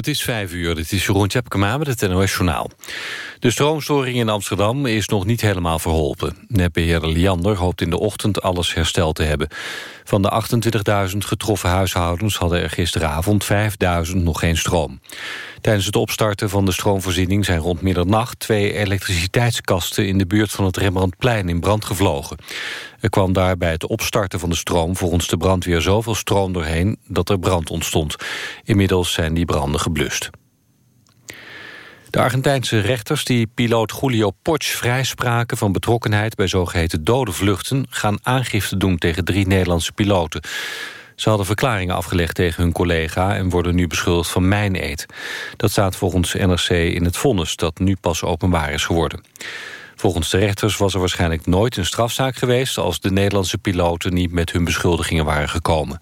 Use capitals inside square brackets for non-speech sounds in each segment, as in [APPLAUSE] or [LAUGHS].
Het is vijf uur, dit is Jeroen Tjepkema met het NOS Journaal. De stroomstoring in Amsterdam is nog niet helemaal verholpen. Netbeheerder Liander hoopt in de ochtend alles hersteld te hebben. Van de 28.000 getroffen huishoudens hadden er gisteravond 5.000 nog geen stroom. Tijdens het opstarten van de stroomvoorziening zijn rond middernacht... twee elektriciteitskasten in de buurt van het Rembrandtplein in brand gevlogen. Er kwam daar bij het opstarten van de stroom volgens de brandweer zoveel stroom doorheen dat er brand ontstond. Inmiddels zijn die branden geblust. De Argentijnse rechters die piloot Julio Porch vrijspraken van betrokkenheid bij zogeheten dode vluchten gaan aangifte doen tegen drie Nederlandse piloten. Ze hadden verklaringen afgelegd tegen hun collega en worden nu beschuldigd van mijneed. Dat staat volgens NRC in het vonnis dat nu pas openbaar is geworden. Volgens de rechters was er waarschijnlijk nooit een strafzaak geweest... als de Nederlandse piloten niet met hun beschuldigingen waren gekomen.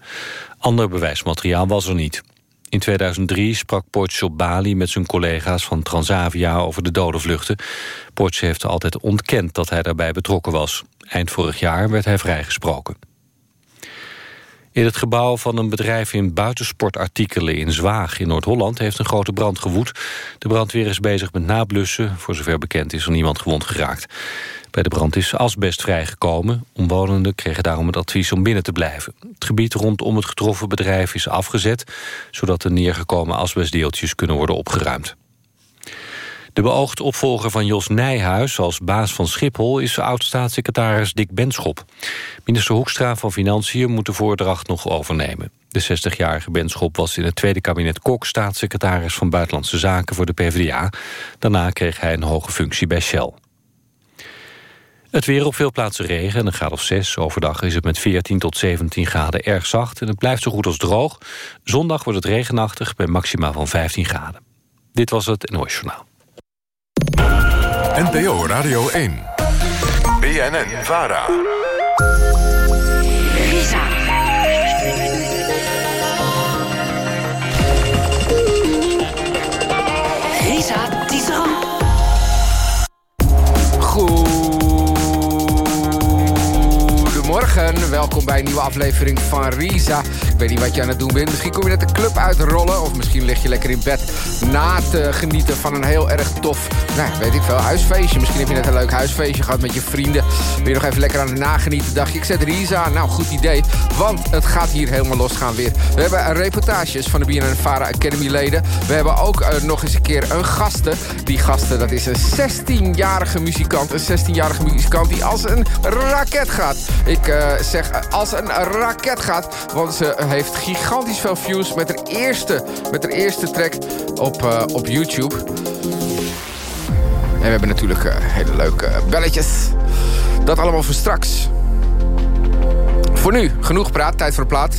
Ander bewijsmateriaal was er niet. In 2003 sprak Porsche op Bali met zijn collega's van Transavia over de dodenvluchten. Porsche heeft altijd ontkend dat hij daarbij betrokken was. Eind vorig jaar werd hij vrijgesproken. In het gebouw van een bedrijf in buitensportartikelen in Zwaag in Noord-Holland heeft een grote brand gewoed. De brandweer is bezig met nablussen. Voor zover bekend is er niemand gewond geraakt. Bij de brand is asbest vrijgekomen. Omwonenden kregen daarom het advies om binnen te blijven. Het gebied rondom het getroffen bedrijf is afgezet... zodat de neergekomen asbestdeeltjes kunnen worden opgeruimd. De beoogd opvolger van Jos Nijhuis als baas van Schiphol... is oud-staatssecretaris Dick Benschop. Minister Hoekstra van Financiën moet de voordracht nog overnemen. De 60-jarige Benschop was in het tweede kabinet Kok... staatssecretaris van Buitenlandse Zaken voor de PvdA. Daarna kreeg hij een hoge functie bij Shell. Het weer op veel plaatsen regen en een graad of 6. Overdag is het met 14 tot 17 graden erg zacht... en het blijft zo goed als droog. Zondag wordt het regenachtig bij maxima van 15 graden. Dit was het NOS Journaal. NPO Radio 1. BNN Vara. Risa. Risa Tisserand. Goedemorgen, welkom bij een nieuwe aflevering van Risa. Ik weet niet wat je aan het doen bent. Misschien kom je net de club uitrollen. Of misschien lig je lekker in bed na te genieten van een heel erg tof, nou, weet ik veel, huisfeestje. Misschien heb je net een leuk huisfeestje gehad met je vrienden. Wil je nog even lekker aan het nagenieten? Dacht je, ik zet Risa. Nou, goed idee. Want het gaat hier helemaal losgaan weer. We hebben reportages van de BNN Vara Academy leden. We hebben ook uh, nog eens een keer een gasten. Die gasten, dat is een 16-jarige muzikant. Een 16-jarige muzikant die als een raket gaat. Ik uh, zeg als een raket gaat. Want ze heeft gigantisch veel views met haar eerste, met haar eerste track op, uh, op YouTube. En we hebben natuurlijk uh, hele leuke belletjes. Dat allemaal voor straks. Voor nu, genoeg praat. Tijd voor de plaat.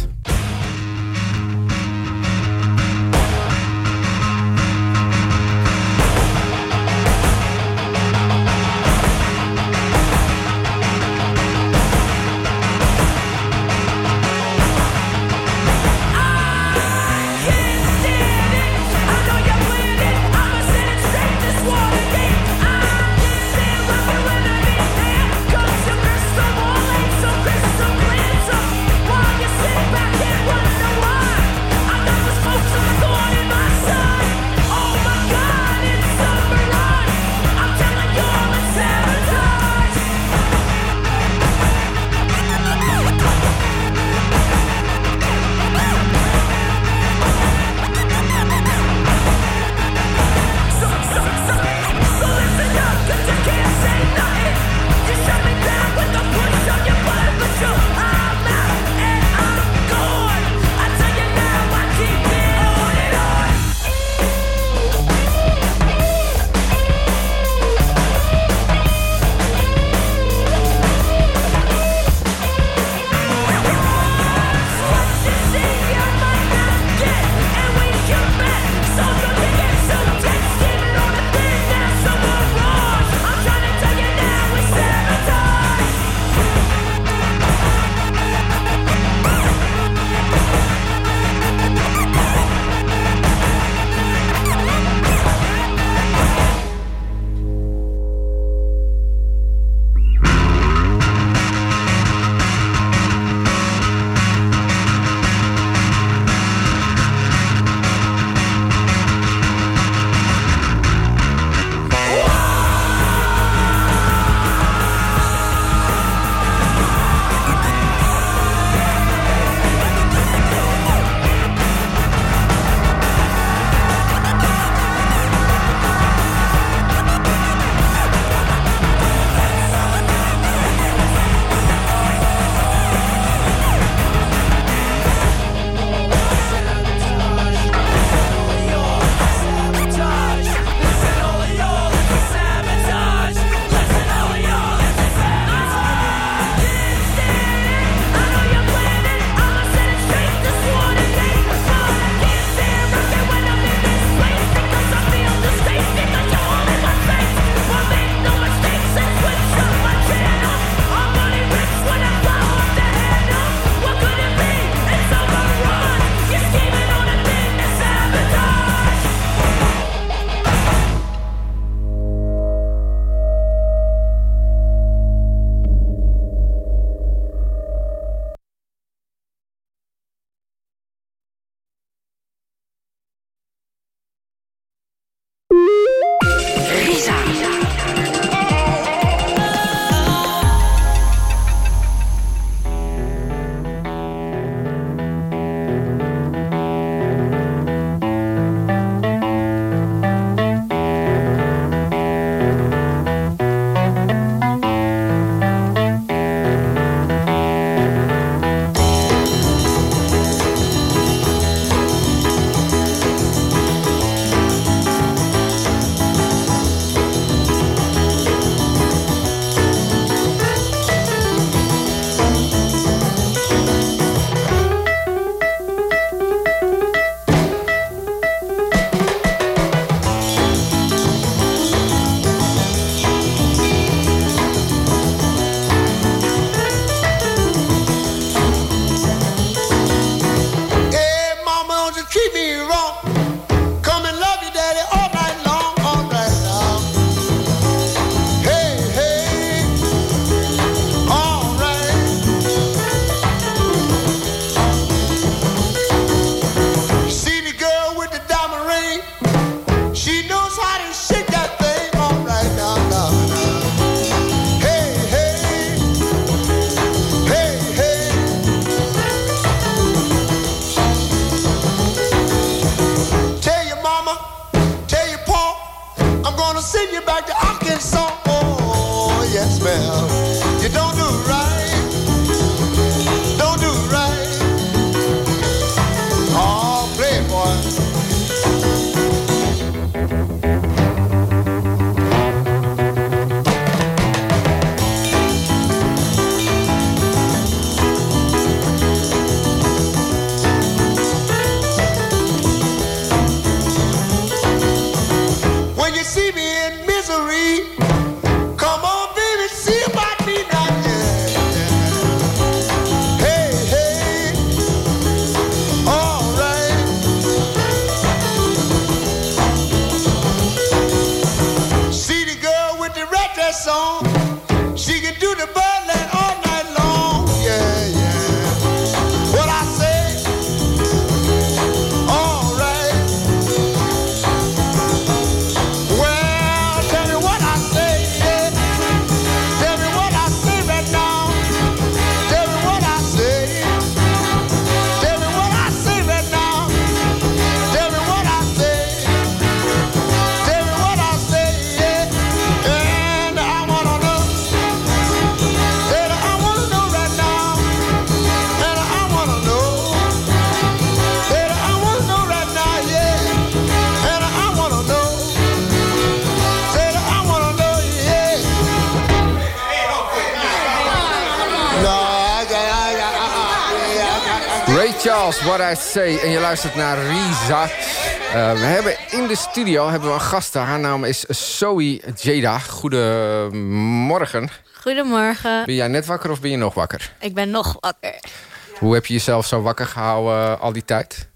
She knows how to shake that thing, all right now, now, now. Hey, hey, hey, hey. Tell your mama, tell your pa, I'm gonna send you back to Arkansas. Oh, yes, ma'am. Ray Charles, What I Say. En je luistert naar Risa. Eh, we hebben in de studio hebben we een gast. Haar naam is Zoe Jada. Goedemorgen. Goedemorgen. Ben jij net wakker of ben je nog wakker? Ik ben nog wakker. Hoe heb je jezelf zo wakker gehouden eh, al die tijd?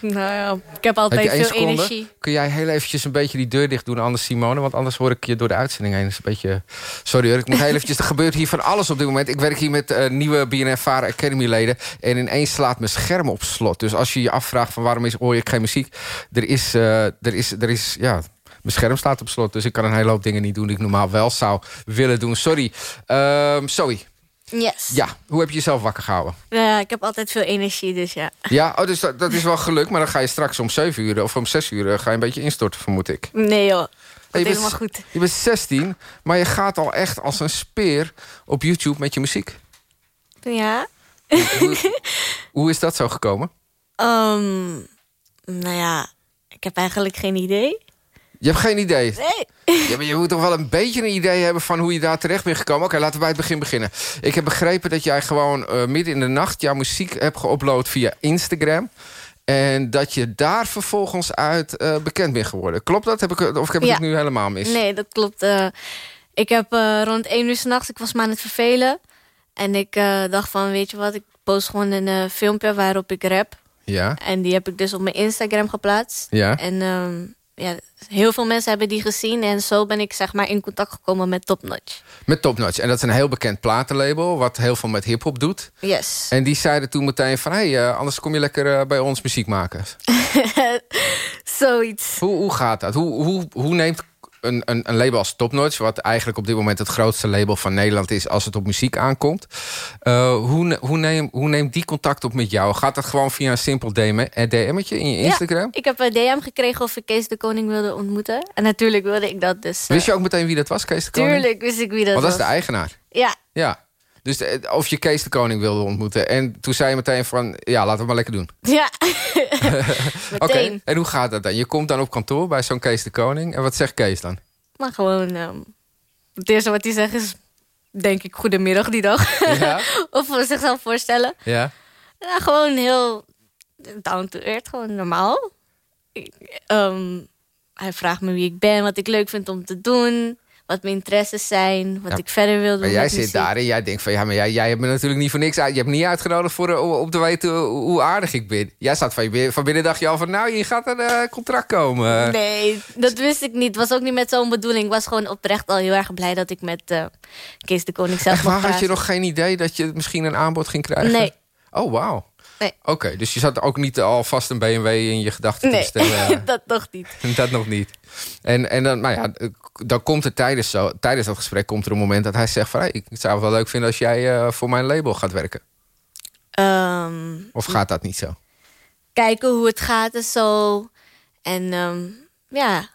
Nou ja, ik heb altijd veel energie. Kun jij heel eventjes een beetje die deur dicht doen, anders Simone? Want anders hoor ik je door de uitzending heen. Dat is een beetje... Sorry hoor, ik moet heel [LAUGHS] eventjes... Er gebeurt hier van alles op dit moment. Ik werk hier met eh, nieuwe BNF Vara Academy leden. En ineens slaat mijn scherm op slot. Dus als je je afvraagt van waarom is, hoor ik geen muziek... Er is, eh, er is, er is, ja... Mijn scherm staat op slot, dus ik kan een hele hoop dingen niet doen... die ik normaal wel zou willen doen. Sorry. Ehm sorry. Yes. Ja, hoe heb je jezelf wakker gehouden? Ja, ik heb altijd veel energie, dus ja. Ja, oh, dus dat, dat is wel geluk. Maar dan ga je straks om 7 uur of om 6 uur... eh, ga je een beetje instorten, vermoed ik. Nee joh, Hey, dat je, bent, helemaal goed. je bent 16, maar je gaat al echt als een speer op YouTube met je muziek. Ja. Hoe, hoe is dat zo gekomen? [LAUGHS] Ehm, nou ja, ik heb eigenlijk geen idee. Je hebt geen idee. Nee. Ja, maar je moet toch wel een beetje een idee hebben van hoe je daar terecht bent gekomen. Oké, laten we bij het begin beginnen. Ik heb begrepen dat jij gewoon eh, midden in de nacht jouw muziek hebt geüpload via Instagram. En dat je daar vervolgens uit eh, bekend bent geworden. Klopt dat? Heb ik, of heb ik Ja. het nu helemaal mis? Nee, dat klopt. eh. ik heb rond 1 uur s'nachts, ik was me aan het vervelen. En ik dacht van, weet je wat, ik post gewoon een filmpje waarop ik rap. Ja, En die heb ik dus op mijn Instagram geplaatst. ja. En ehm, ja, heel veel mensen hebben die gezien. En zo ben ik zeg maar in contact gekomen met Top Notch. Met Top Notch. En dat is een heel bekend platenlabel... wat heel veel met hiphop doet. Yes. En die zeiden toen meteen van... hé, hey, eh, anders kom je lekker eh, bij ons muziek maken. [LAUGHS] Zoiets. Hoe, hoe gaat dat? Hoe, hoe, hoe neemt een, een, een label als Top Notch... wat eigenlijk op dit moment het grootste label van Nederland is... als het op muziek aankomt... eh, hoe, hoe, neem, hoe neemt die contact op met jou? Gaat dat gewoon via een simpel DM, eh, DM'tje in je Instagram? Ja, ik heb een DM gekregen of ik Kees de Koning wilde ontmoeten. En natuurlijk wilde ik dat dus. eh, Wist je ook meteen wie dat was, Kees de Koning? Tuurlijk wist ik wie dat Want dat is was. de eigenaar. Ja, Ja. Dus eh, of je Kees de Koning wilde ontmoeten. En toen zei je meteen van... ja, laten we maar lekker doen. ja. [LAUGHS] Oké, en hoe gaat dat dan? Je komt dan op kantoor bij zo'n Kees de Koning. En wat zegt Kees dan? Maar gewoon, ehm, het eerste wat hij zegt is, denk ik, goedemiddag die dag. Ja? [LAUGHS] of zichzelf voorstellen. Ja? Ja, gewoon heel down to earth, gewoon normaal. Ehm, hij vraagt me wie ik ben, wat ik leuk vind om te doen. Wat mijn interesses zijn, wat Ja. ik verder wil doen. Maar jij zit muziek. daar en jij denkt van... ja, maar jij, jij hebt me natuurlijk niet voor niks uit. Je hebt me niet uitgenodigd voor, eh, om te weten hoe aardig ik ben. Jij staat van, je binnen- van binnen dacht je al van... nou, hier gaat een eh, contract komen. Nee, dat wist ik niet. Was ook niet met zo'n bedoeling. Ik was gewoon oprecht al heel erg blij dat ik met eh, Kees de Koning zelf Echt waar, had je nog geen idee dat je misschien een aanbod ging krijgen? Nee. Oh, wauw. Nee. Oké, dus je zat ook niet alvast een BMW in je gedachten te Nee, bestellen. [LAUGHS] dat nog niet. [LAUGHS] dat nog niet. En, en dan, nou ja, dan komt er tijdens, zo, tijdens dat gesprek komt er een moment dat hij zegt van... Hey, ik zou het wel leuk vinden als jij eh, voor mijn label gaat werken. Ehm, Of gaat dat niet zo? kijken hoe het gaat en zo. En ehm, ja,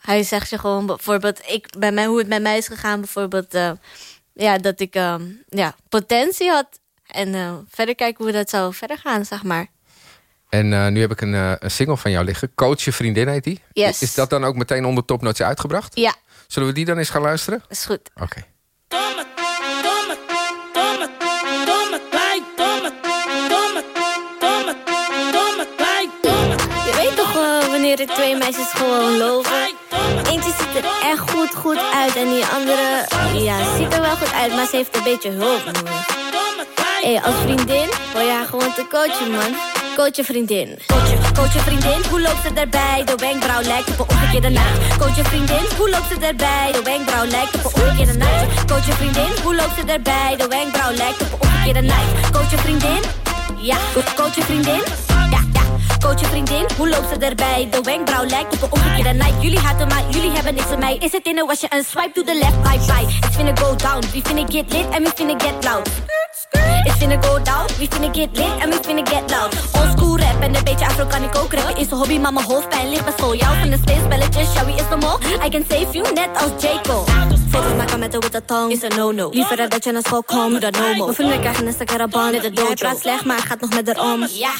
hij zegt je gewoon bijvoorbeeld... Ik, bij mij, hoe het met mij is gegaan bijvoorbeeld... eh, ja, dat ik ehm, ja, potentie had. En eh, verder kijken hoe dat zou verder gaan, zeg maar. En eh, nu heb ik een, eh, een single van jou liggen. Coach je vriendin heet die. Yes. Is dat dan ook meteen onder topnotes uitgebracht? Ja, Zullen we die dan eens gaan luisteren? is goed. Oké. Toma, Je weet toch eh, wanneer er twee meisjes gewoon lopen? Eentje ziet er echt goed goed uit en die andere ja, ziet er wel goed uit, maar ze heeft een beetje hulp nodig. Hé, als vriendin je haar gewoon te coachen, man. Coach je vriendin. Coach je, coach je vriendin, hoe loopt ze erbij? De wenkbrauw lijkt op een omgekeerde naad. Coach je vriendin, hoe loopt ze erbij? De wenkbrauw lijkt op een omgekeerde naad. Coach je vriendin, hoe loopt ze erbij? De wenkbrauw lijkt op een omgekeerde naad. Coach je vriendin, ja. Co- Coach je vriendin, ja, ja. Coach je vriendin, hoe loopt ze erbij? De wenkbrauw lijkt op een omgekeerde night. Jullie haten mij, jullie hebben niks aan mij. Is het in een wasje een swipe to the left, bye bye. Ik vind it go down, vind ik get lit en vind ik get loud. Ik vind it go down, vind ik get lit en vind ik get loud. Old school rap en een beetje afro kan ik ook rappen. Is een hobby, maar mijn hoofdpijn ligt best vol. Jou van de spelletjes, wie is de mol? I can save you, net als J. Cole. Foto's maken met de witte tong is een no-no. Liever dat je naar school komt, doe dat no-mo. Mijn vrienden krijgen een stakkeraband met de dojo. Hij praat slecht, maar gaat nog met haar om. Ja.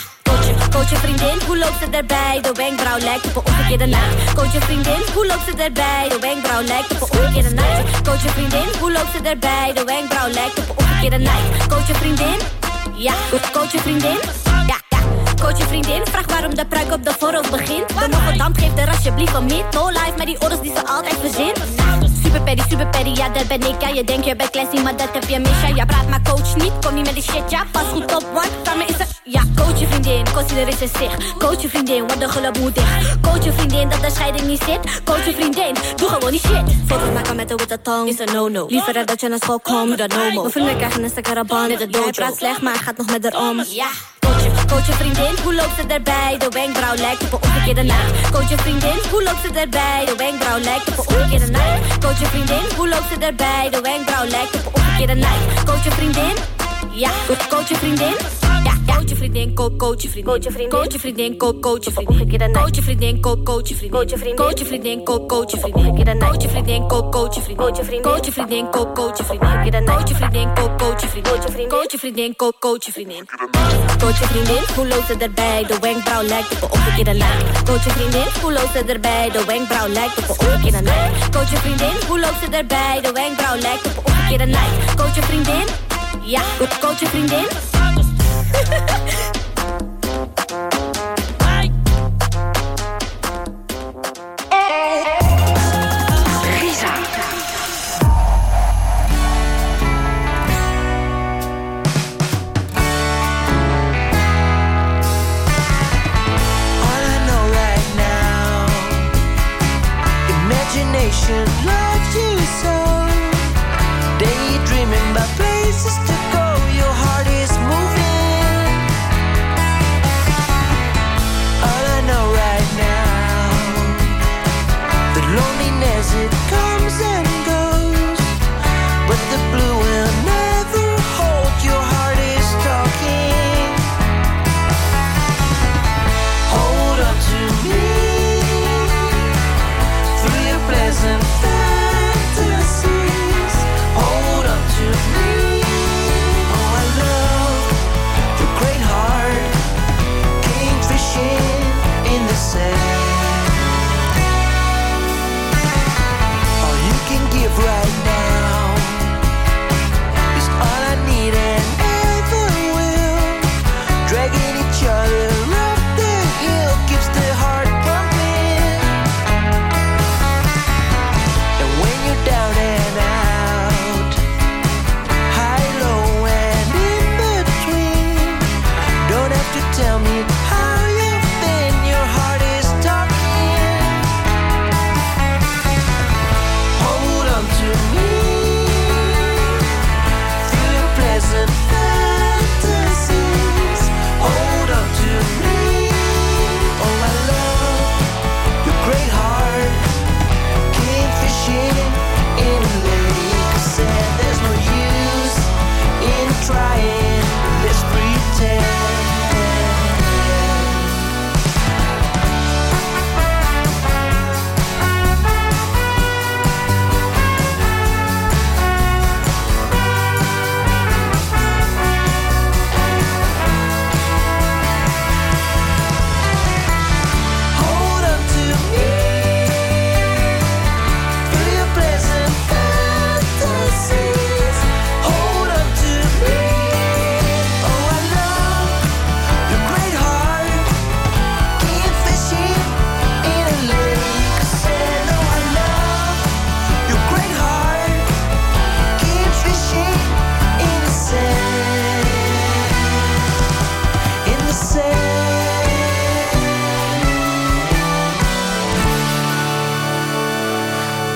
Coach je, vriendin, hoe loopt ze erbij? De wenkbrauw lijkt op een omgekeerde naad. Coach je vriendin, hoe loopt ze erbij? De wenkbrauw lijkt op een omgekeerde naad. Coach je vriendin, hoe loopt ze erbij? De wenkbrauw lijkt op een omgekeerde naad. Coach je vriendin, ja. Coach je vriendin, ja. Coach je vriendin, vraag waarom de pruik op de voorhoofd begint. De Rotterdam geeft er alsjeblieft een mid. No life met die orders die ze altijd verzint. Super petty, super petty, ja dat ben ik. Ja, je denkt je bent classy, maar dat heb je mis. Ja, praat maar coach niet, kom niet met die shit. Ja, pas goed op, one. Samen is er, ja. Coach je vriendin, consider is het zich. Coach je vriendin, want de gulp moet dicht. Coach je vriendin, dat de scheiding niet zit. Coach je vriendin, doe gewoon die shit. Foto's maken met de witte tong is een no-no. Liever dan dat je naar school komt, doe dat no-mo. Mijn vrienden krijgen een stakkeraband met de dojo. Hij praat slecht, maar gaat nog met haar om. Ja. Coach je, vriendin, hoe loopt ze erbij? De wenkbrauw lijkt op een omgekeerde naad. Coach je vriendin, hoe loopt ze erbij? De wenkbrauw lijkt op een omgekeerde naad. Coach je vriendin, hoe loopt ze erbij? De wenkbrauw lijkt op een omgekeerde naad. Coach je vriendin, ja. Co- Coach je vriendin, vriendin, co- coach je vriendin. Coach je vriendin, coach je vriendin, co- coach je vriendin. Coach je vriendin, co- coach je vriendin. Coach je vriendin, coach je vriendin, co- coach je vriendin. Coach je vriendin, co- coach je vriendin. Coach je vriendin, coach je vriendin, co- coach je vriendin. Coach je vriendin, co- coach je vriendin. Coach je vriendin, co- coach je vriendin. Coach je vriendin, hoe loopt ze erbij? De wenkbrauw lijkt op een omgekeerde lijn. Coach je vriendin, hoe loopt ze erbij? De wenkbrauw lijkt op een omgekeerde lijn. Coach je vriendin, hoe loopt ze erbij? De wenkbrauw lijkt op een omgekeerde lijn. Coach je vriendin, ja. Coach je vriendin,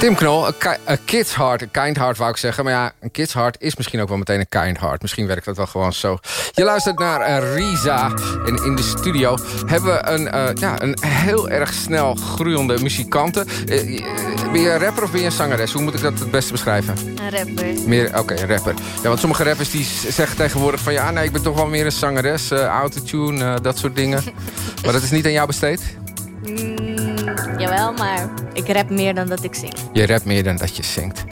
Tim Knol, a kid's heart, a kind heart wou ik zeggen. Maar ja, een kid's heart is misschien ook wel meteen een kind heart. Misschien werkt dat wel gewoon zo. Je luistert naar eh, Risa. En in de studio hebben we een, eh, ja, een heel erg snel groeiende muzikante. Eh, ben je een rapper of ben je een zangeres? Hoe moet ik dat het beste beschrijven? Een rapper. Meer, oké, een rapper. Ja, want sommige rappers die zeggen tegenwoordig van... ja, nee, ik ben toch wel meer een zangeres, autotune, dat soort dingen. [LAUGHS] maar dat is niet aan jou besteed? Jawel, maar ik rap meer dan dat ik zing. Je rapt meer dan dat je zingt.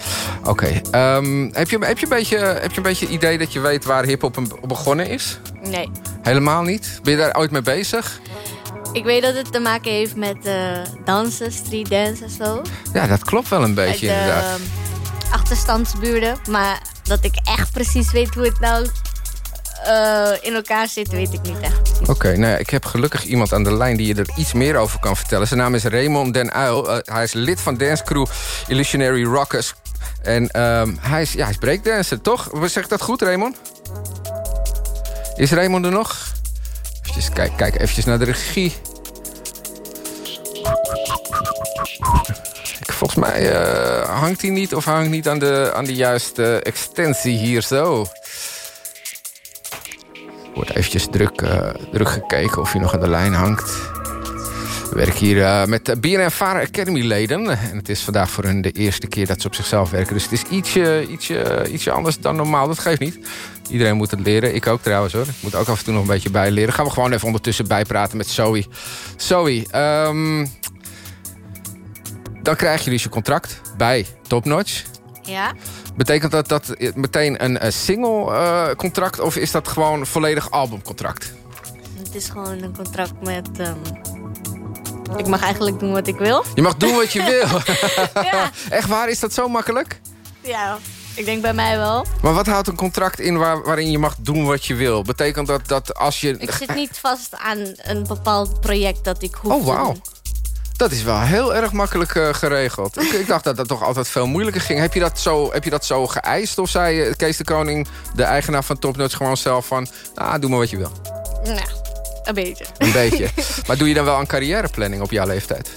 Oké. ehm, heb, je, heb, je een beetje, heb je een beetje het idee dat je weet waar hip-hop begonnen is? Nee. Helemaal niet? Ben je daar ooit mee bezig? Ik weet dat het te maken heeft met eh, dansen, street dance en zo. Ja, dat klopt wel een Uit beetje de inderdaad. eh, achterstandsbuurten. Maar dat ik echt precies weet hoe het nou eh, in elkaar zit, weet ik niet echt. Oké, nou ja, ik heb gelukkig iemand aan de lijn die je er iets meer over kan vertellen. Zijn naam is Raymond Den Uil. Eh, hij is lid van dancecrew Illusionary Rockers. En ehm, hij, is, ja, hij is breakdancer, toch? Zeg ik dat goed, Raymond? Is Raymond er nog? Even kijken, kijk eventjes naar de regie. Volgens mij eh, hangt hij niet of hangt niet aan de, aan de juiste extensie hier zo. Wordt eventjes druk, eh, druk gekeken of hij nog aan de lijn hangt. We werken hier eh, met BNN Vara Academy leden. En het is vandaag voor hun de eerste keer dat ze op zichzelf werken. Dus het is ietsje, ietsje, ietsje anders dan normaal. Dat geeft niet. Iedereen moet het leren. Ik ook trouwens hoor. Ik moet ook af en toe nog een beetje bijleren. Gaan we gewoon even ondertussen bijpraten met Zoe. Zoe, ehm, dan krijg je dus je contract bij Topnotch. Ja? Betekent dat, dat meteen een eh, single eh, contract of is dat gewoon volledig albumcontract? Het is gewoon een contract met... ehm, ik mag eigenlijk doen wat ik wil. Je mag doen wat je [LAUGHS] wil. Ja, Echt waar, is dat zo makkelijk? ja, ik denk bij mij wel. Maar wat houdt een contract in waar, waarin je mag doen wat je wil? Betekent dat dat als je... Ik zit niet vast aan een bepaald project dat ik hoef Oh, wauw. Dat is wel heel erg makkelijk eh, geregeld. ik, ik dacht dat dat toch altijd veel moeilijker ging. Heb je dat zo, heb je dat zo geëist? Of zei eh, Kees de Koning, de eigenaar van Topnuts, gewoon zelf van... Ah, doe maar wat je wil. Nou, een beetje. Een beetje. [LAUGHS] Maar doe je dan wel een carrièreplanning op jouw leeftijd?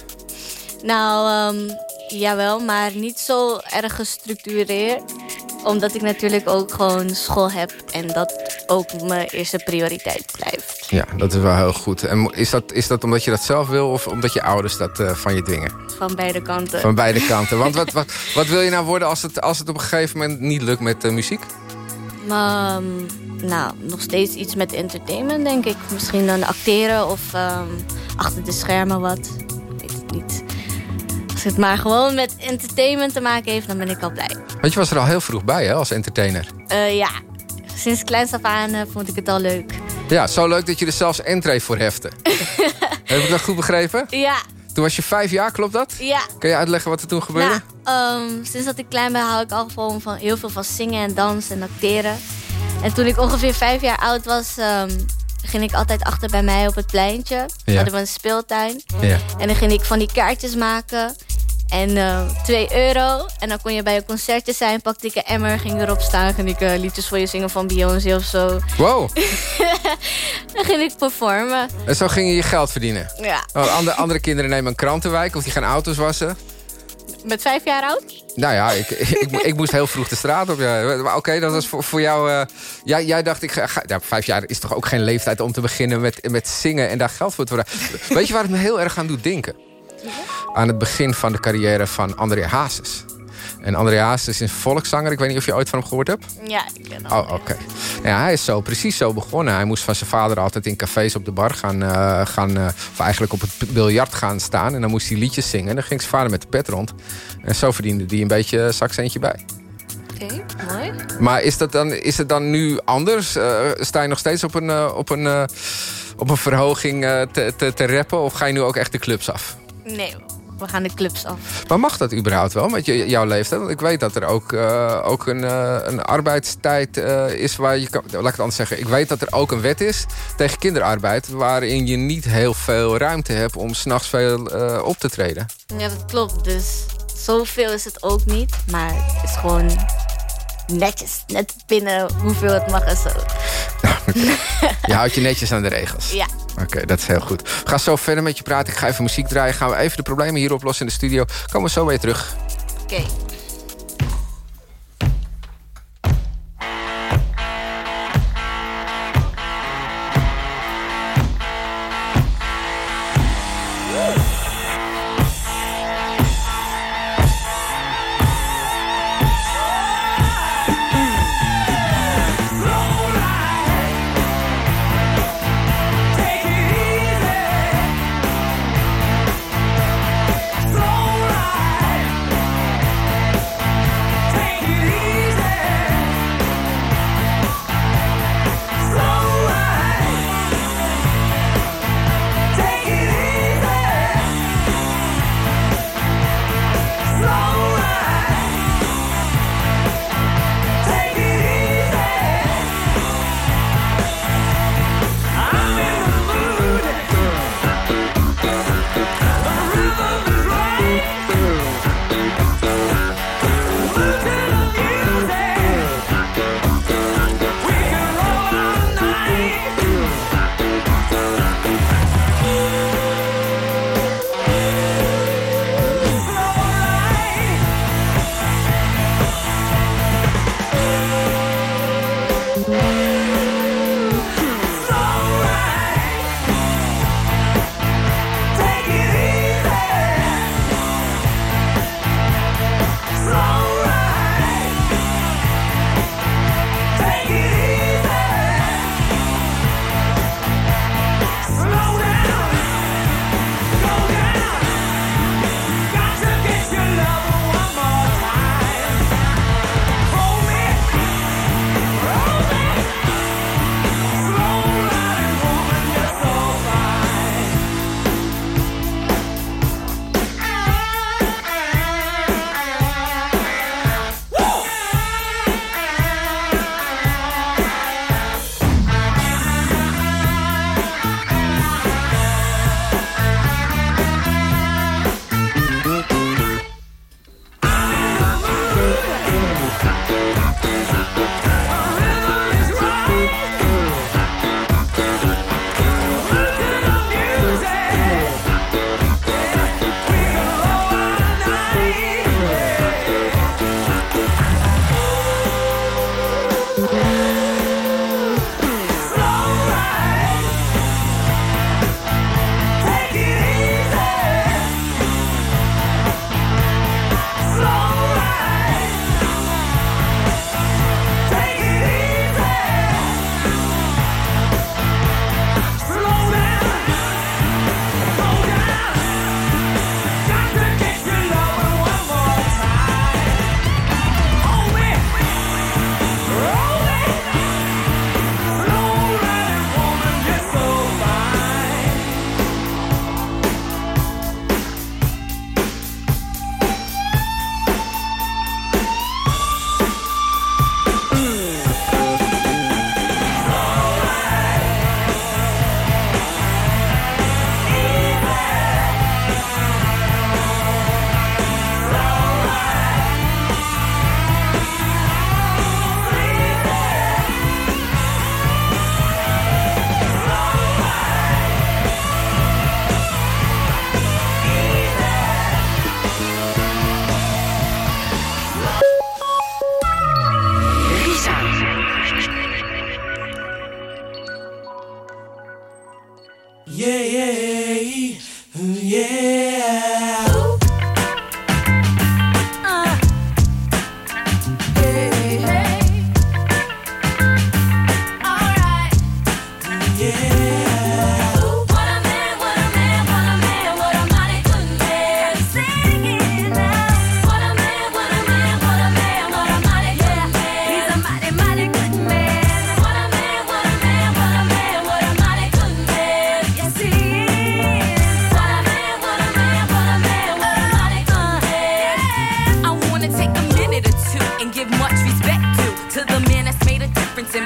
Nou, ehm, jawel, maar niet zo erg gestructureerd. Omdat ik natuurlijk ook gewoon school heb. En dat ook mijn eerste prioriteit blijft. Ja, dat is wel heel goed. En is dat, is dat omdat je dat zelf wil of omdat je ouders dat eh, van je dwingen? Van beide kanten. Van beide kanten. Want wat, [LAUGHS] wat, wat wil je nou worden als het, als het op een gegeven moment niet lukt met eh, muziek? Ehm, nou, nog steeds iets met entertainment, denk ik. Misschien dan acteren of ehm, achter de schermen wat. Ik weet het niet. Het maar gewoon met entertainment te maken heeft, dan ben ik al blij. Want je was er al heel vroeg bij hè, als entertainer. Eh, ja, sinds kleins af aan eh, vond ik het al leuk. Ja, zo leuk dat je er zelfs entree voor hefte. [LAUGHS] Heb ik dat goed begrepen? Ja, Toen was je vijf jaar, klopt dat? ja. Kun je uitleggen wat er toen gebeurde? Nou, ehm, sinds dat ik klein ben hou ik al gewoon van heel veel van zingen en dansen en acteren. En toen ik ongeveer vijf jaar oud was, ehm, ging ik altijd achter bij mij op het pleintje. Ja. Hadden we een speeltuin. Ja. En dan ging ik van die kaartjes maken. En eh 2 euro. En dan kon je bij een concertje zijn, pakte ik een emmer, ging erop staan, ging ik eh, liedjes voor je zingen van Beyoncé of zo. Wow, [LAUGHS] Dan ging ik performen. en zo ging je je geld verdienen. Ja, Oh, andere, andere kinderen nemen een krantenwijk of die gaan auto's wassen. met vijf jaar oud? Nou ja, ik, ik, ik moest heel vroeg de straat op. Ja. Maar oké, dat was voor, voor jou... eh, jij, jij dacht, ik ga, ga- ja, vijf jaar is toch ook geen leeftijd om te beginnen met, met zingen en daar geld voor te vragen. Weet je waar het me heel erg aan doet denken? Aan het begin van de carrière van André Hazes. En André Hazes is een volkszanger. Ik weet niet of je ooit van hem gehoord hebt. Ja, ik ben Oh, oké. Ja, hij is zo, precies zo begonnen. Hij moest van zijn vader altijd in cafés op de bar gaan... eh, gaan eh, of eigenlijk op het biljart gaan staan. En dan moest hij liedjes zingen. En dan ging zijn vader met de pet rond. En zo verdiende hij een beetje een zakcentje bij. Oké, mooi. Maar is, dat dan, is het dan nu anders? Eh, sta je nog steeds op een, eh, op een, eh, op een verhoging eh, te, te, te rappen? Of ga je nu ook echt de clubs af? Nee, we gaan de clubs af. Maar mag dat überhaupt wel met je, jouw leeftijd? Want ik weet dat er ook, eh, ook een, eh, een arbeidstijd eh, is waar je kan... Laat ik het anders zeggen. Ik weet dat er ook een wet is tegen kinderarbeid... waarin je niet heel veel ruimte hebt om s'nachts veel op te treden. Ja, dat klopt. Dus zoveel is het ook niet. Maar het is gewoon netjes. Net binnen hoeveel het mag en zo. Je houdt je netjes aan de regels. Ja. Oké, dat is heel goed. We gaan zo verder met je praten. Ik ga even muziek draaien. Gaan we even de problemen hier oplossen in de studio. Komen we zo weer terug. Yeah,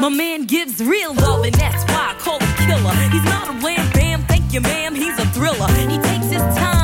My man gives real love, and that's why I call him killer. He's not a wham bam, thank you, ma'am. He's a thriller. He takes his time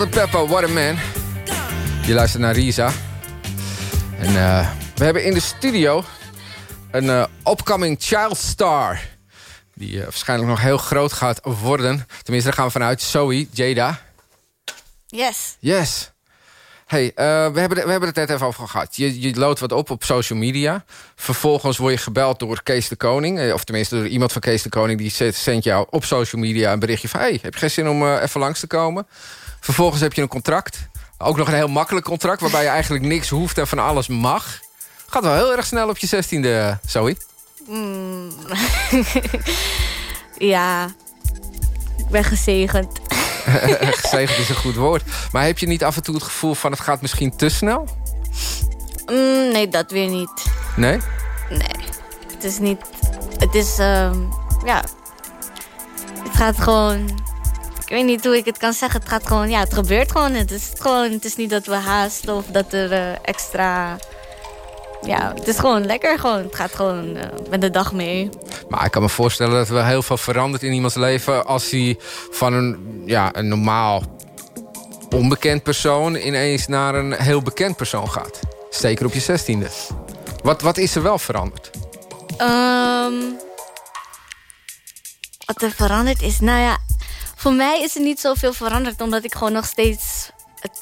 And Pepper, what a man. Je luistert naar Risa. En eh, we hebben in de studio een eh, upcoming child star. Die eh, waarschijnlijk nog heel groot gaat worden. Tenminste, daar gaan we vanuit. Zoe, Jada. Yes. Yes. Hey, we, hebben de- we hebben het net even over gehad. Je, je loodt wat op op social media. Vervolgens word je gebeld door Kees de Koning. Of tenminste door iemand van Kees de Koning. Die zet- zendt jou op social media een berichtje van... hey, heb je geen zin om even langs te komen? Vervolgens heb je een contract. Ook nog een heel makkelijk contract... waarbij je eigenlijk niks hoeft en van alles mag. Gaat wel heel erg snel op je zestiende, Zoe. Mm. [LAUGHS] ja, ik ben gezegend. [LAUGHS] Gezegend is een goed woord. Maar heb je niet af en toe het gevoel van... het gaat misschien te snel? Mm, nee, dat weer niet. Nee? Nee, het is niet... Het is, ehm, ja... Het gaat gewoon... Ik weet niet hoe ik het kan zeggen. Het gaat gewoon... Ja, het gebeurt gewoon. Het is, gewoon, het is niet dat we haasten of dat er eh, extra... Ja, het is gewoon lekker gewoon. Het gaat gewoon eh, met de dag mee. Maar ik kan me voorstellen dat er wel heel veel verandert in iemands leven... als hij van een, ja, een normaal onbekend persoon... ineens naar een heel bekend persoon gaat. Zeker op je zestiende. Wat, wat is er wel veranderd? Ehm, wat er veranderd is, nou ja, Voor mij is er niet zoveel veranderd, omdat ik gewoon nog steeds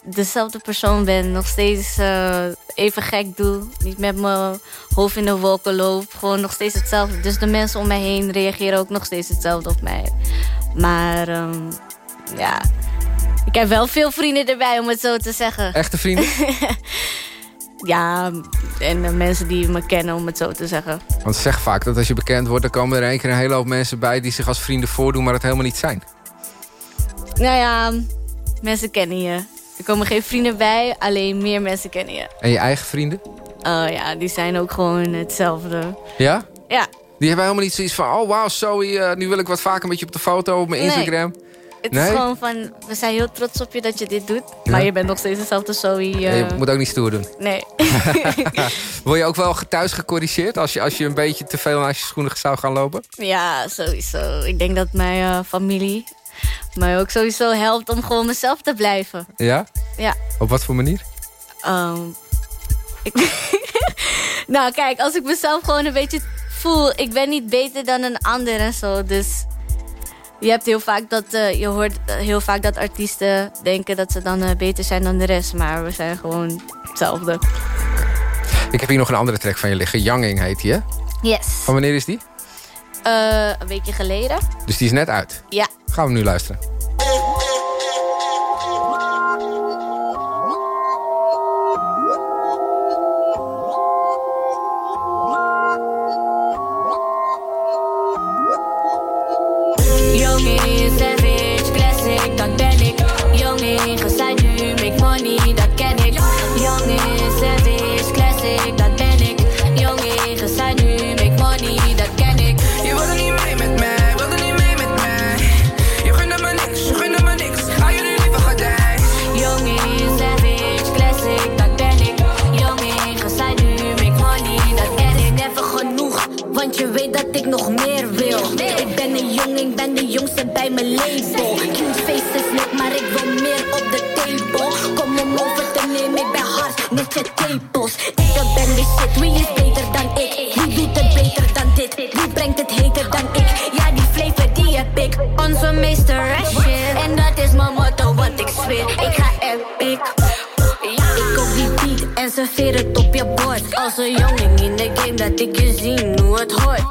dezelfde persoon ben. Nog steeds eh, even gek doe. Niet met mijn hoofd in de wolken loop. Gewoon nog steeds hetzelfde. Dus de mensen om mij heen reageren ook nog steeds hetzelfde op mij. Maar ehm, ja, ik heb wel veel vrienden erbij, om het zo te zeggen. Echte vrienden? [LAUGHS] Ja, en de mensen die me kennen, om het zo te zeggen. Want ze zeggen vaak dat als je bekend wordt... dan komen er één keer een hele hoop mensen bij... die zich als vrienden voordoen, maar het helemaal niet zijn. Nou ja, mensen kennen je. Er komen geen vrienden bij, alleen meer mensen kennen je. En je eigen vrienden? Oh ja, die zijn ook gewoon hetzelfde. Ja? Ja, Die hebben helemaal niet zoiets van... oh, wauw, Zoe, eh, nu wil ik wat vaker met je op de foto op mijn Nee. Instagram. het Nee? is gewoon van, we zijn heel trots op je dat je dit doet. Ja. Maar je bent nog steeds dezelfde Zoe. eh, En je moet ook niet stoer doen. Nee. [LAUGHS] [LAUGHS] Word je ook wel thuis gecorrigeerd... als je, als je een beetje te veel naast je schoenen zou gaan lopen? ja, sowieso. Ik denk dat mijn eh, familie mij ook sowieso helpt om gewoon mezelf te blijven. Ja? Ja. Op wat voor manier? Ehm, ik- [LAUGHS] nou, kijk, als ik mezelf gewoon een beetje voel... ik ben niet beter dan een ander en zo. Dus je hebt heel vaak dat... eh, je hoort eh, heel vaak dat artiesten denken dat ze dan eh, beter zijn dan de rest. Maar we zijn gewoon hetzelfde. Ik heb hier nog een andere track van je liggen. Younging heet die, hè? Yes. Van wanneer is die? Eh, een weekje geleden. Dus die is net uit. Ja. Gaan we nu luisteren. Als een jongen in de game dat ik je zien hoe het hoort.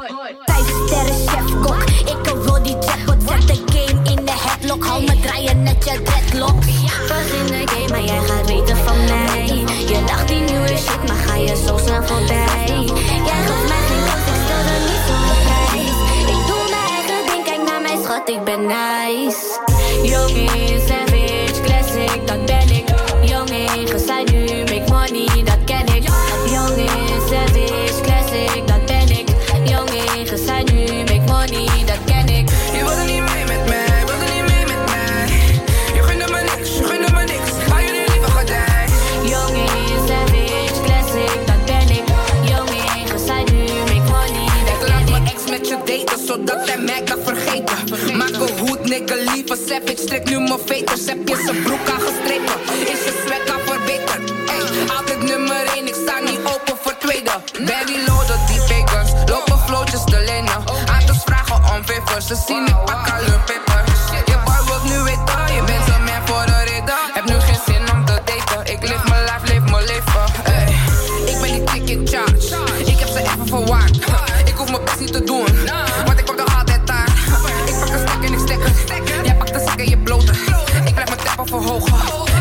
Vijf sterren chef kok, ik wil die jackpot. Zet de game in de headlock, hou me draaien net je dreadlocks. Pas in de game, maar jij gaat weten van mij. Je dacht die nieuwe shit, maar ga je zo snel voorbij. Mijn te doen, want ik kom er altijd aan. Ik pak een stek en ik stek het. Jij pakt de stek en je bloten. Ik blijf mijn tempo verhogen,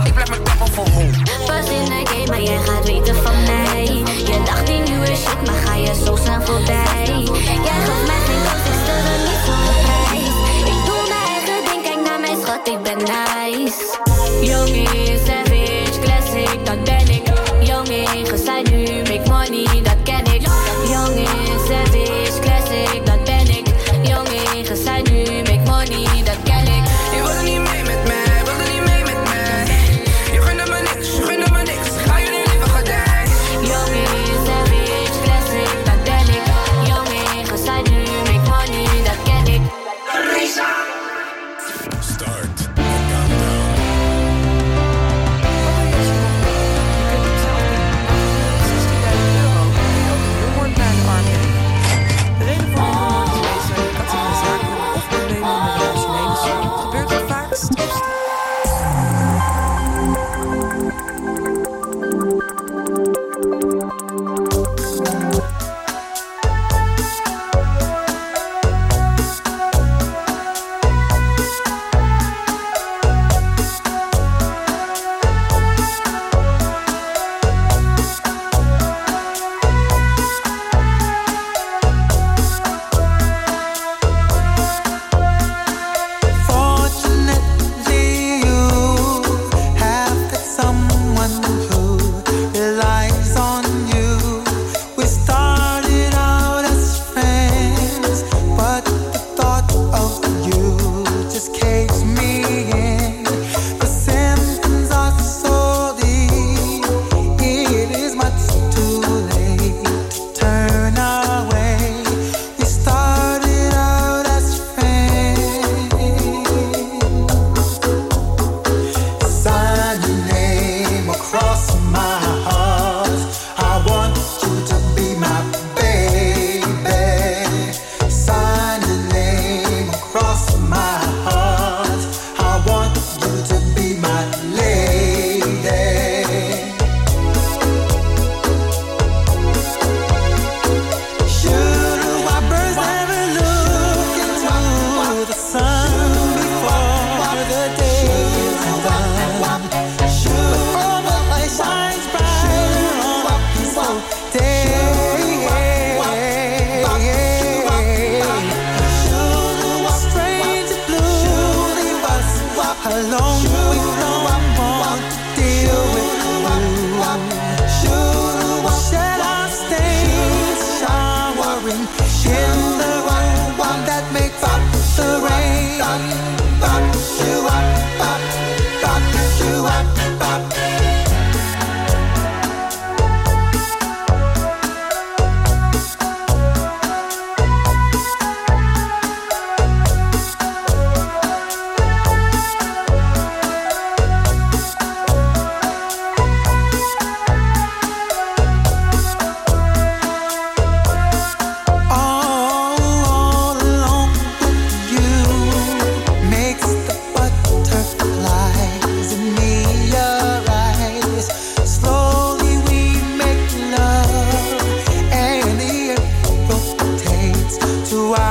ik blijf mijn tempo verhogen. Pas in de game, maar jij gaat weten van mij. Je dacht die nieuwe shit, maar ga je zo snel voorbij. Jij gaf mij geen kans, ik stel er niet zo op prijs. Ik doe mijn eigen ding, kijk naar mijn schat, ik ben nice. to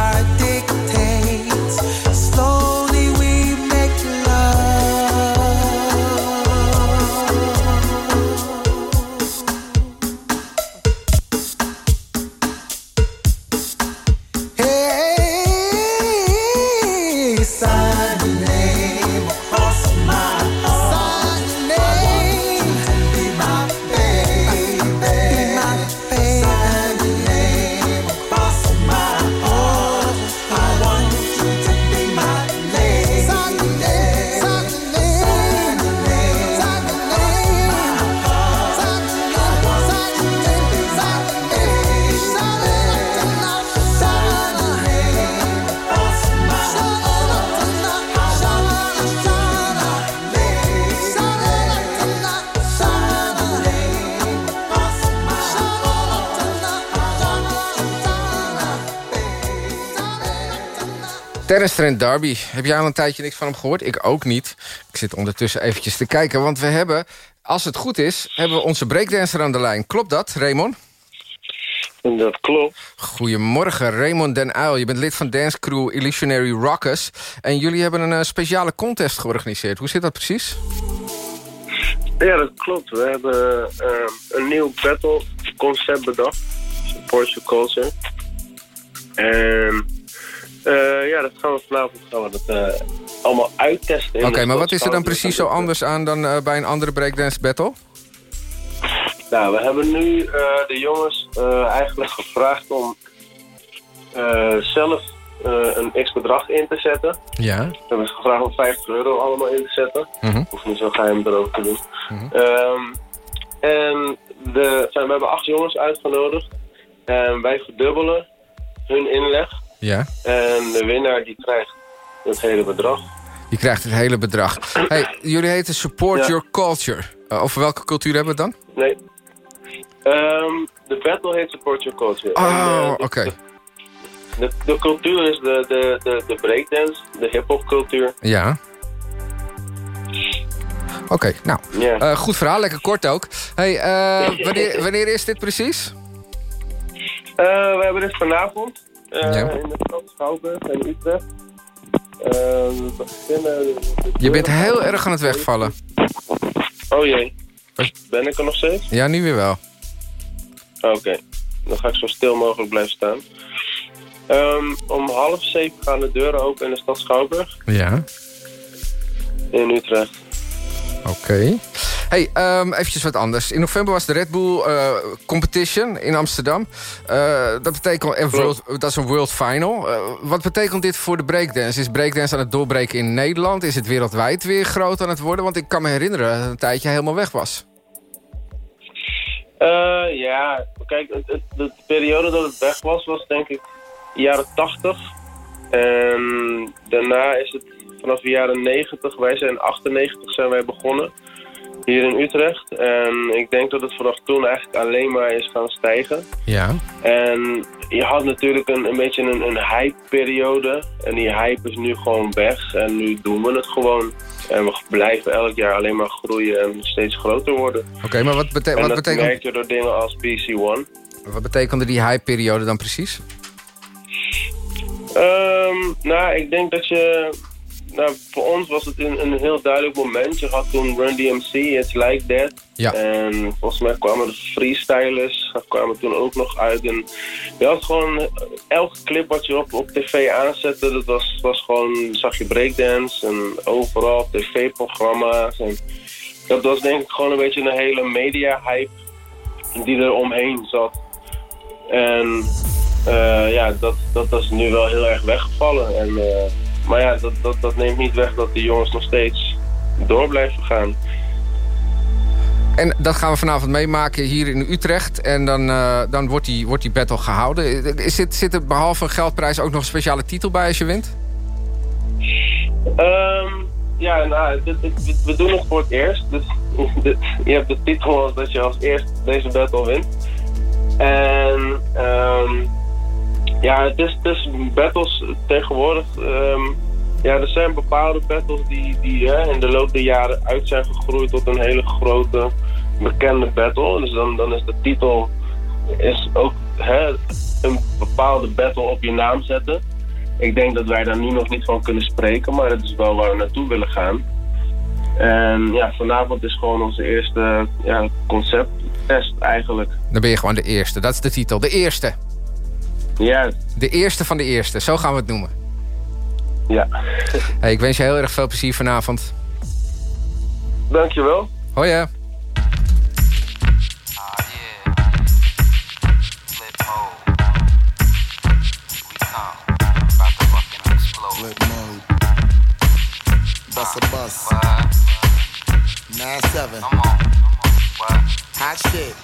Trent D'Arby. Heb jij al een tijdje niks van hem gehoord? Ik ook niet. Ik zit ondertussen eventjes te kijken, want we hebben... Als het goed is, hebben we onze breakdancer aan de lijn. Klopt dat, Raymond? Dat klopt. Goedemorgen, Raymond Den Uyl. Je bent lid van dancecrew Illusionary Rockers. En jullie hebben een eh, speciale contest georganiseerd. Hoe zit dat precies? Ja, dat klopt. We hebben eh, een nieuw battle concept bedacht. Support your culture. En eh, ja, dat gaan we vanavond gaan we dat, eh, allemaal uittesten. Oké, maar wat is er dan precies zo anders aan dan eh, bij een andere breakdance battle? Nou, we hebben nu de jongens eigenlijk gevraagd om zelf een x-bedrag in te zetten. Ja. We hebben ze gevraagd om 50 euro allemaal in te zetten. Mhm. Hoeft niet zo geheim erover te doen. Ehm, en de, we hebben acht jongens uitgenodigd. En wij verdubbelen hun inleg. Ja. En de winnaar die krijgt het hele bedrag. Je krijgt het hele bedrag. Hey, jullie heten Support Ja. Your Culture. Eh, over welke cultuur hebben we het dan? Nee. Ehm, de battle heet Support Your Culture. Oh, eh, oké. de, de, de cultuur is de, de, de, de breakdance, de hip-hop cultuur. Ja. Oké, nou. Ja. Eh, goed verhaal, lekker kort ook. Hey, wanneer, [LAUGHS] wanneer is dit precies? We hebben dit vanavond Ja. in de stad Schouwburg in Utrecht. Eh, we beginnen... Je bent heel erg aan het wegvallen. Oh jee. Ben ik er nog steeds? Ja, nu weer wel. Oké. Dan ga ik zo stil mogelijk blijven staan. Ehm, om half zeven gaan de deuren open in de stad Schouwburg Ja. in Utrecht. Oké. Hey, um, eventjes wat anders. In november was de Red Bull eh, Competition in Amsterdam. Eh, dat, betekent, en world, dat is een World Final. Eh, wat betekent dit voor de breakdance? Is breakdance aan het doorbreken in Nederland? Is het wereldwijd weer groot aan het worden? Want ik kan me herinneren dat het een tijdje helemaal weg was. Eh, ja, kijk, de periode dat het weg was, was denk ik jaren 80. En daarna is het vanaf de jaren 90, wij zijn 98 zijn wij begonnen hier in Utrecht. En ik denk dat het vanaf toen eigenlijk alleen maar is gaan stijgen. Ja. En je had natuurlijk een, een beetje een, een hype-periode. En die hype is nu gewoon weg. En nu doen we het gewoon. En we blijven elk jaar alleen maar groeien en steeds groter worden. Oké, maar wat, bete en wat, dat betekent, merk je door dingen als BC1. wat betekende die hype-periode dan precies? Ehm, nou, ik denk dat je... Nou, voor ons was het een, een heel duidelijk moment. Je had toen Run DMC, It's Like That. Ja. En volgens mij kwamen de freestylers kwamen toen ook nog uit. En je had gewoon elke clip wat je op, op tv aanzette, dat was, was gewoon, zag je breakdance en overal tv-programma's. En dat was denk ik gewoon een beetje een hele media-hype die er omheen zat. En eh, ja, dat, dat, dat is nu wel heel erg weggevallen. En, eh, maar ja, dat, dat, dat neemt niet weg dat die jongens nog steeds door blijven gaan. En dat gaan we vanavond meemaken hier in Utrecht. En dan, eh, dan wordt, die, wordt die battle gehouden. Is dit, zit er behalve een geldprijs ook nog een speciale titel bij als je wint? Ehm, ja, nou, dit, we doen het voor het eerst. Dus, [LAUGHS] dit- je hebt de titel als dat je als eerst deze battle wint. En ehm, ja, het is, battles tegenwoordig. ehm, ja, er zijn bepaalde battles die, die hè, in de loop der jaren uit zijn gegroeid tot een hele grote, bekende battle. Dus dan, dan is de titel is ook hè, een bepaalde battle op je naam zetten. Ik denk dat wij daar nu nog niet van kunnen spreken, maar het is wel waar we naartoe willen gaan. En ja, vanavond is gewoon onze eerste ja, concepttest eigenlijk. Dan ben je gewoon de eerste. Dat is de titel. De eerste. Ja. De eerste van de eerste. Zo gaan we het noemen. Ja. Hey, ik wens je heel erg veel plezier vanavond. Dankjewel. Hoi hè. Flip mode. Bust a bus. Nine seven. Hot shit.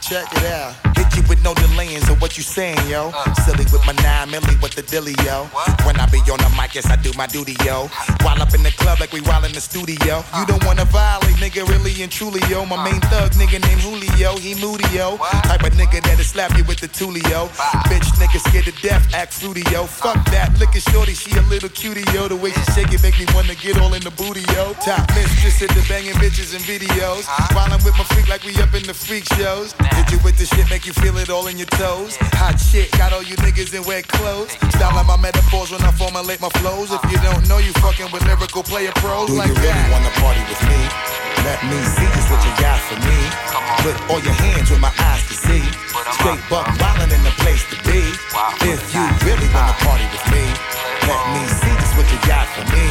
Check it out. You with no delay. laying, so what you saying, yo? Silly with my nine milli with the dilly, yo. When I be on the mic, yes, I do my duty, yo. While up in the club like we while in the studio. You don't wanna violate, nigga, really and truly, yo. My main thug, nigga named Julio, he moody, yo. Type of nigga that'll slap you with the tulio. Bitch, nigga scared to death, act fruity, yo. Fuck that, look at shorty, she a little cutie, yo. The way she shake it make me wanna get all in the booty, yo. Top mistress at the banging bitches and videos. While I'm with my freak like we up in the freak shows. Hit you with the shit, make you feel it all in your toes. Hot shit, got all you niggas in wet clothes. Style like my metaphors when I formulate my flows. If you don't know, you fucking with lyrical player pros Do like you really that. wanna party with me? Let me see just what you got for me. Put all your hands with my eyes to see. Straight buck wildin' in the place to be. If you really wanna party with me, let me see just what you got for me.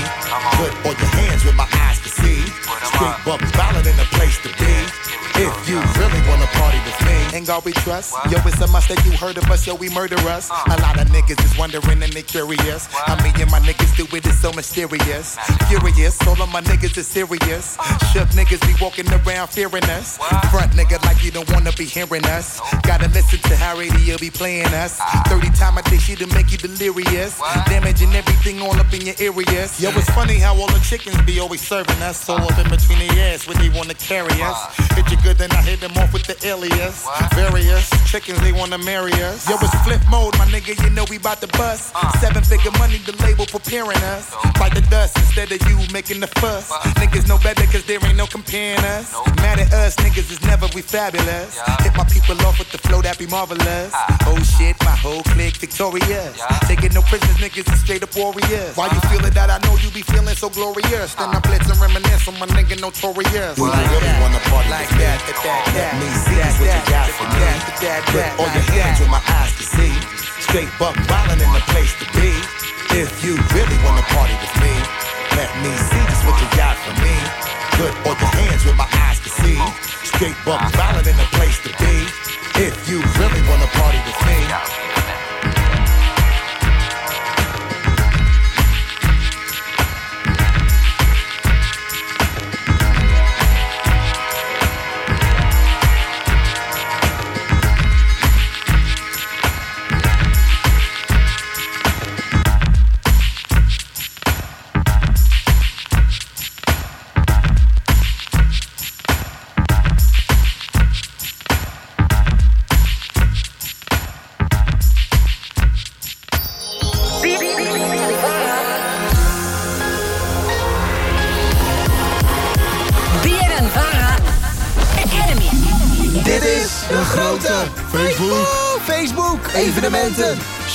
Put all your hands with my eyes to see. Straight buck wildin' in the place to be. If you really wanna party with me, ain't God we trust. Yo, it's a must that you heard of us, yo, we murder us. A lot of niggas is wondering and they curious. How me and my niggas do it is so mysterious. Furious, all of my niggas is serious. Shook niggas be walking around fearing us. Front nigga like you don't wanna be hearing us. Gotta listen to how radio be playing us. 30 time a day she'll make you delirious. Damaging everything all up in your areas. Yo, it's funny how all the chickens be always serving us. All up in between the ass when they wanna carry us. Hit you good, then I hit them off with the alias. Various chickens, they wanna marry us. Yo, it's flip mode, my nigga, you know we bout to bust. Uh. Seven figure money, the label preparing us. Fight the dust instead of you making the fuss. Niggas know better cause there ain't no comparing us. Mad at us, niggas is never we fabulous. Hit my people off with the flow that be marvelous. Ah. Oh shit, my whole clique victorious. Taking no prisoners, niggas is straight up warriors. Why you ah. feeling that? I know you be feeling so glorious. Then ah. I blitz and reminisce on my nigga notorious. Do you really wanna party like that? That, Let me see what you got for me. Put all your hands with my eyes to see. Straight buck wildin' in the place to be. If you really wanna party with me, let me see just what you got for me. Put all your hands with my eyes to see. Straight buck wildin' in the place to be. If you really wanna party with me.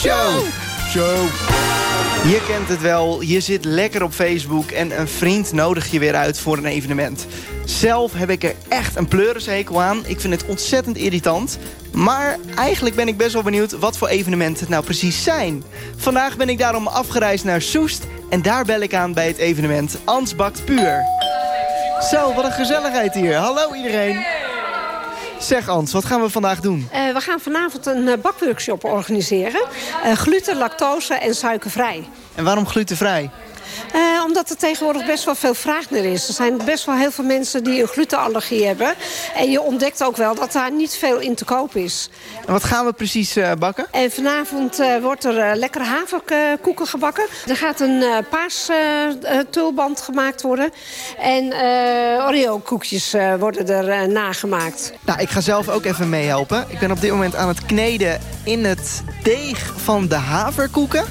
Show, show. Je kent het wel, je zit lekker op Facebook en een vriend nodigt je weer uit voor een evenement. Zelf heb ik er echt een pleurishekel aan. Ik vind het ontzettend irritant. Maar eigenlijk ben ik best wel benieuwd wat voor evenementen het nou precies zijn. Vandaag ben ik daarom afgereisd naar Soest en daar bel ik aan bij het evenement Ans Bakt Puur. Zo, wat een gezelligheid hier. Hallo iedereen. Zeg Ans, wat gaan we vandaag doen? Eh, we gaan vanavond een eh, bakworkshop organiseren. Eh, gluten, lactose en suikervrij. En waarom glutenvrij? Eh, omdat er tegenwoordig best wel veel vraag naar is. Er zijn best wel heel veel mensen die een glutenallergie hebben. En je ontdekt ook wel dat daar niet veel in te koop is. En wat gaan we precies eh, bakken? En vanavond eh, wordt er lekkere haverkoeken gebakken. Er gaat een paas tulband gemaakt worden. En Oreo-koekjes worden er nagemaakt. Nou, ik ga zelf ook even meehelpen. Ik ben op dit moment aan het kneden in het deeg van de haverkoeken.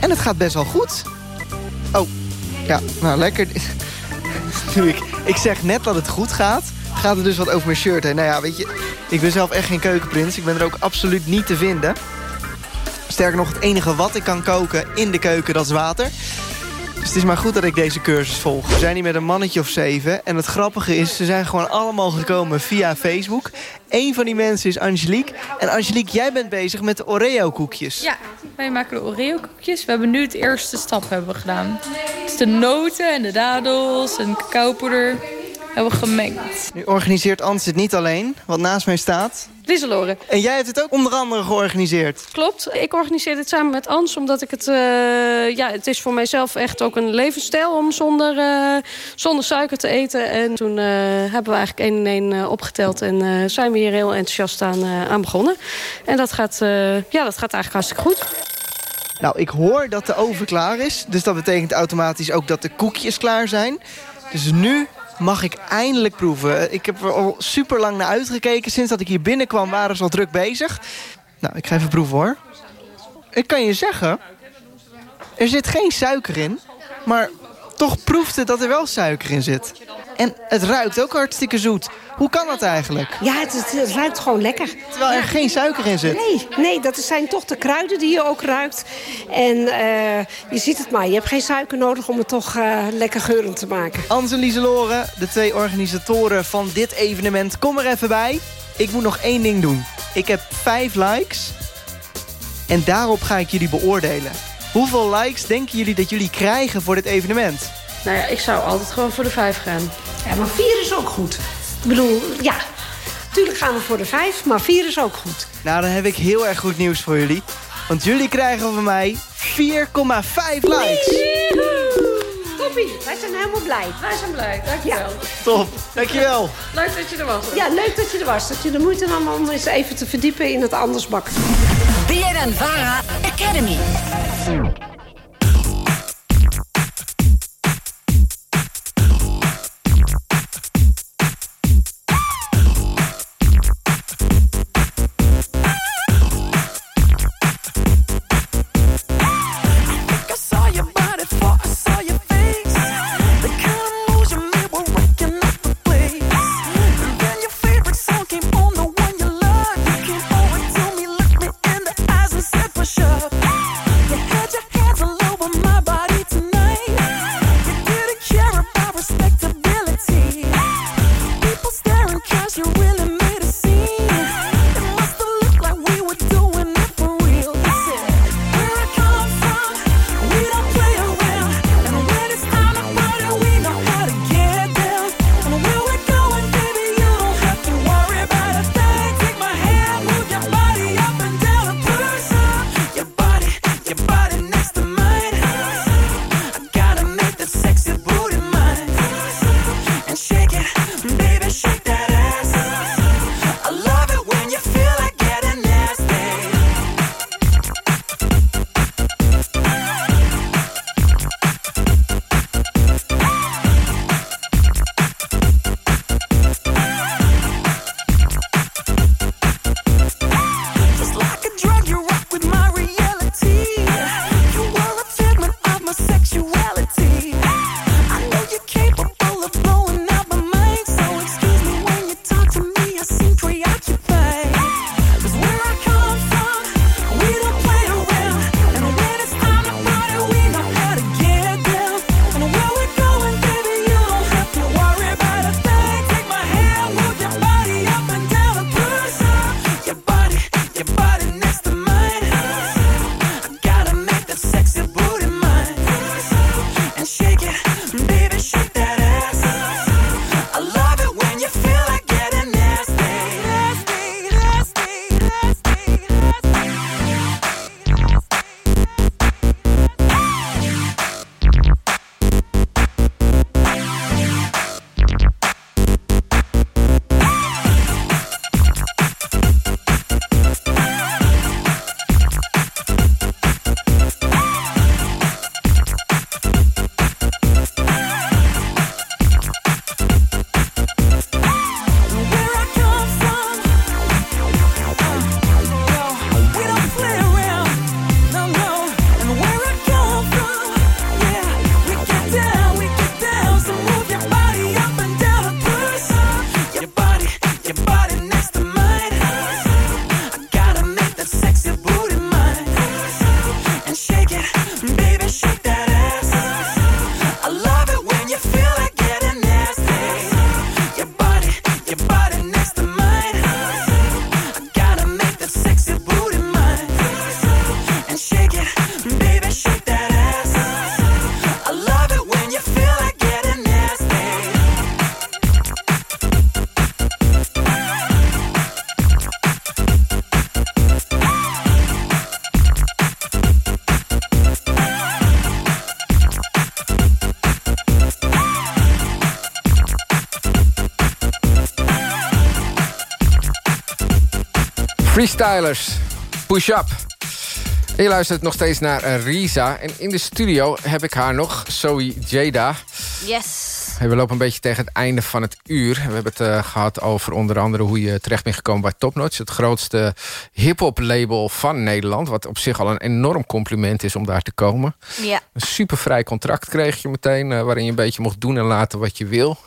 En het gaat best wel goed. Oh, ja, nou lekker. [LAUGHS] Ik, zeg net dat het goed gaat, gaat het dus wat over mijn shirt heen. Nou ja, weet je, ik ben zelf echt geen keukenprins. Ik ben er ook absoluut niet te vinden. Sterker nog, het enige wat ik kan koken in de keuken, dat is water. Dus het is maar goed dat ik deze cursus volg. We zijn hier met een mannetje of zeven. En het grappige is, ze zijn gewoon allemaal gekomen via Facebook. Eén van die mensen is Angelique. En Angelique, jij bent bezig met de Oreo-koekjes. Ja, wij maken de Oreo-koekjes. We hebben nu het eerste stap hebben we gedaan. Dus de noten en de dadels en cacaopoeder hebben we gemengd. Nu organiseert Ans dit niet alleen. Wat naast mij staat, En jij hebt het ook onder andere georganiseerd. Klopt. Ik organiseer dit samen met Ans, omdat ik het... eh, ja, het is voor mijzelf echt ook een levensstijl om zonder, eh, zonder suiker te eten. En toen eh, hebben we eigenlijk één in één opgeteld en zijn we hier heel enthousiast aan, aan begonnen. En dat gaat, ja, dat gaat eigenlijk hartstikke goed. Nou, ik hoor dat de oven klaar is. Dus dat betekent automatisch ook dat de koekjes klaar zijn. Dus nu mag ik eindelijk proeven. Ik heb er al super lang naar uitgekeken. Sinds dat ik hier binnenkwam waren ze al druk bezig. Nou, ik ga even proeven hoor. Ik kan je zeggen, er zit geen suiker in. Maar toch proeft het dat er wel suiker in zit. En het ruikt ook hartstikke zoet. Hoe kan dat eigenlijk? Ja, het, het, het ruikt gewoon lekker. Terwijl er geen suiker in zit. Nee, nee, dat zijn toch de kruiden die je ook ruikt. En eh, je ziet het maar, je hebt geen suiker nodig om het toch eh, lekker geurend te maken. Ans en Lieselore, de twee organisatoren van dit evenement, kom er even bij. Ik moet nog één ding doen. Ik heb vijf likes. En daarop ga ik jullie beoordelen. Hoeveel likes denken jullie dat jullie krijgen voor dit evenement? Nou ja, ik zou altijd gewoon voor de vijf gaan. Ja, maar vier is ook goed. Ik bedoel, ja, natuurlijk gaan we voor de vijf, maar vier is ook goed. Nou, dan heb ik heel erg goed nieuws voor jullie. Want jullie krijgen van mij 4,5 likes. Wij zijn helemaal blij. Wij zijn blij, dankjewel. Top, dankjewel. Leuk dat je er was. Ja, leuk dat je er was. Dat je de moeite nam om eens even te verdiepen in het andersbak. BNN Vara Academy. Push up. En je luistert nog steeds naar eh, Risa. En in de studio heb ik haar nog, Zoe Jada. Yes. We lopen een beetje tegen het einde van het uur. We hebben het uh, gehad over onder andere hoe je terecht bent gekomen bij Top Notch. Het grootste hip-hop label van Nederland. Wat op zich al een enorm compliment is om daar te komen. Ja. Een supervrij contract kreeg je meteen. Uh, waarin je een beetje mocht doen en laten wat je wil.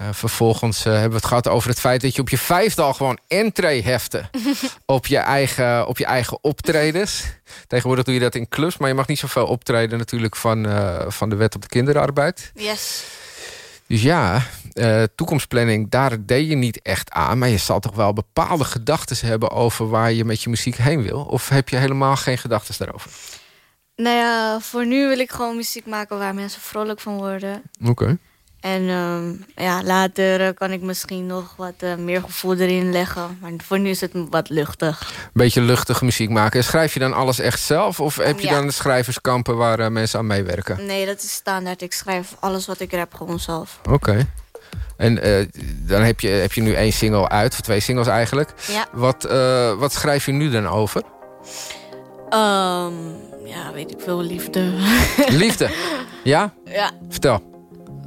Uh, vervolgens uh, hebben we het gehad over het feit dat je op je vijfde al gewoon entree hefte [LAUGHS] op je eigen, op je eigen optredens. Tegenwoordig doe je dat in clubs, maar je mag niet zoveel optreden natuurlijk van, uh, van de wet op de kinderarbeid. Yes. Dus ja, toekomstplanning, daar deed je niet echt aan. Maar je zal toch wel bepaalde gedachten hebben over waar je met je muziek heen wil? Of heb je helemaal geen gedachten daarover? Nou ja, voor nu wil ik gewoon muziek maken waar mensen vrolijk van worden. Oké. Okay. En um, ja, later kan ik misschien nog wat uh, meer gevoel erin leggen. Maar voor nu is het wat luchtig. Beetje luchtige muziek maken. En schrijf je dan alles echt zelf? Of heb je ja. dan schrijverskampen waar uh, mensen aan meewerken? Nee, dat is standaard. Ik schrijf alles wat ik rap gewoon zelf. Oké. Okay. En dan heb je, heb je nu één single uit, of twee singles eigenlijk. Ja. Wat, wat schrijf je nu dan over? Um, ja, weet ik veel, liefde. [LAUGHS] Liefde? Ja? Ja. Vertel.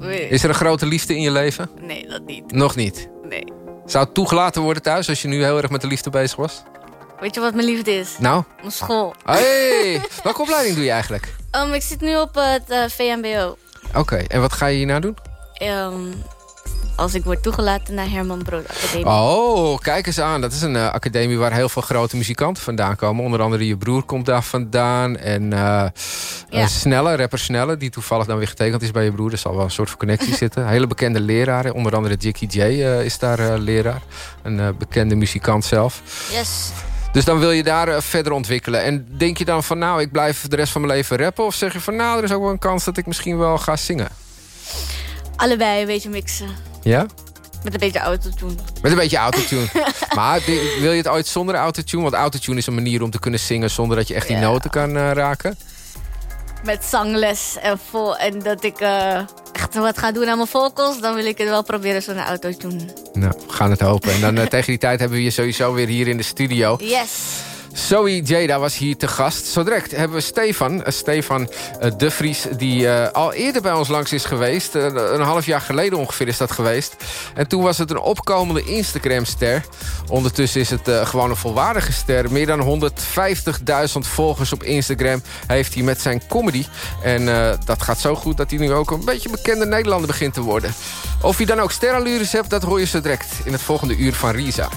Is er een grote liefde in je leven? Nee, dat niet. Nog niet? Nee. Zou het toegelaten worden thuis als je nu heel erg met de liefde bezig was? Weet je wat mijn liefde is? Nou? Mijn school. Hey, [LAUGHS] welke opleiding doe je eigenlijk? Um, ik zit nu op het uh, VMBO. Oké, okay. en wat ga je hierna doen? Um, als ik word toegelaten naar Herman Brood Academie. Oh, kijk eens aan. Dat is een uh, academie waar heel veel grote muzikanten vandaan komen. Onder andere je broer komt daar vandaan. En uh, ja. Snelle, rapper Snelle, die toevallig dan weer getekend is bij je broer. Er zal wel een soort van connectie [LAUGHS] zitten. Hele bekende leraren. Onder andere Jackie J uh, is daar leraar. Een bekende muzikant zelf. Yes. Dus dan wil je daar verder ontwikkelen. En denk je dan van nou, ik blijf de rest van mijn leven rappen? Of zeg je van nou, er is ook wel een kans dat ik misschien wel ga zingen? Allebei een beetje mixen. Ja? Met een beetje autotune. Met een beetje autotune. [LAUGHS] maar wil je het ooit zonder autotune? Want autotune is een manier om te kunnen zingen... zonder dat je echt die ja. noten kan uh, raken. Met zangles en, vol, en dat ik uh, echt wat ga doen aan mijn vocals... dan wil ik het wel proberen zonder autotune. Nou, we gaan het hopen. En dan uh, [LAUGHS] tegen die tijd hebben we je sowieso weer hier in de studio. Yes. Zoe Jada was hier te gast. Zo direct hebben we Stefan, uh, Stefan uh, De Vries... die uh, al eerder bij ons langs is geweest. een half jaar geleden ongeveer is dat geweest. En toen was het een opkomende Instagram-ster. Ondertussen is het gewoon een volwaardige ster. Meer dan 150.000 volgers op Instagram heeft hij met zijn comedy. En dat gaat zo goed dat hij nu ook een beetje bekende Nederlander begint te worden. Of hij dan ook sterrenlures hebt, dat hoor je zo direct... in het volgende uur van Risa.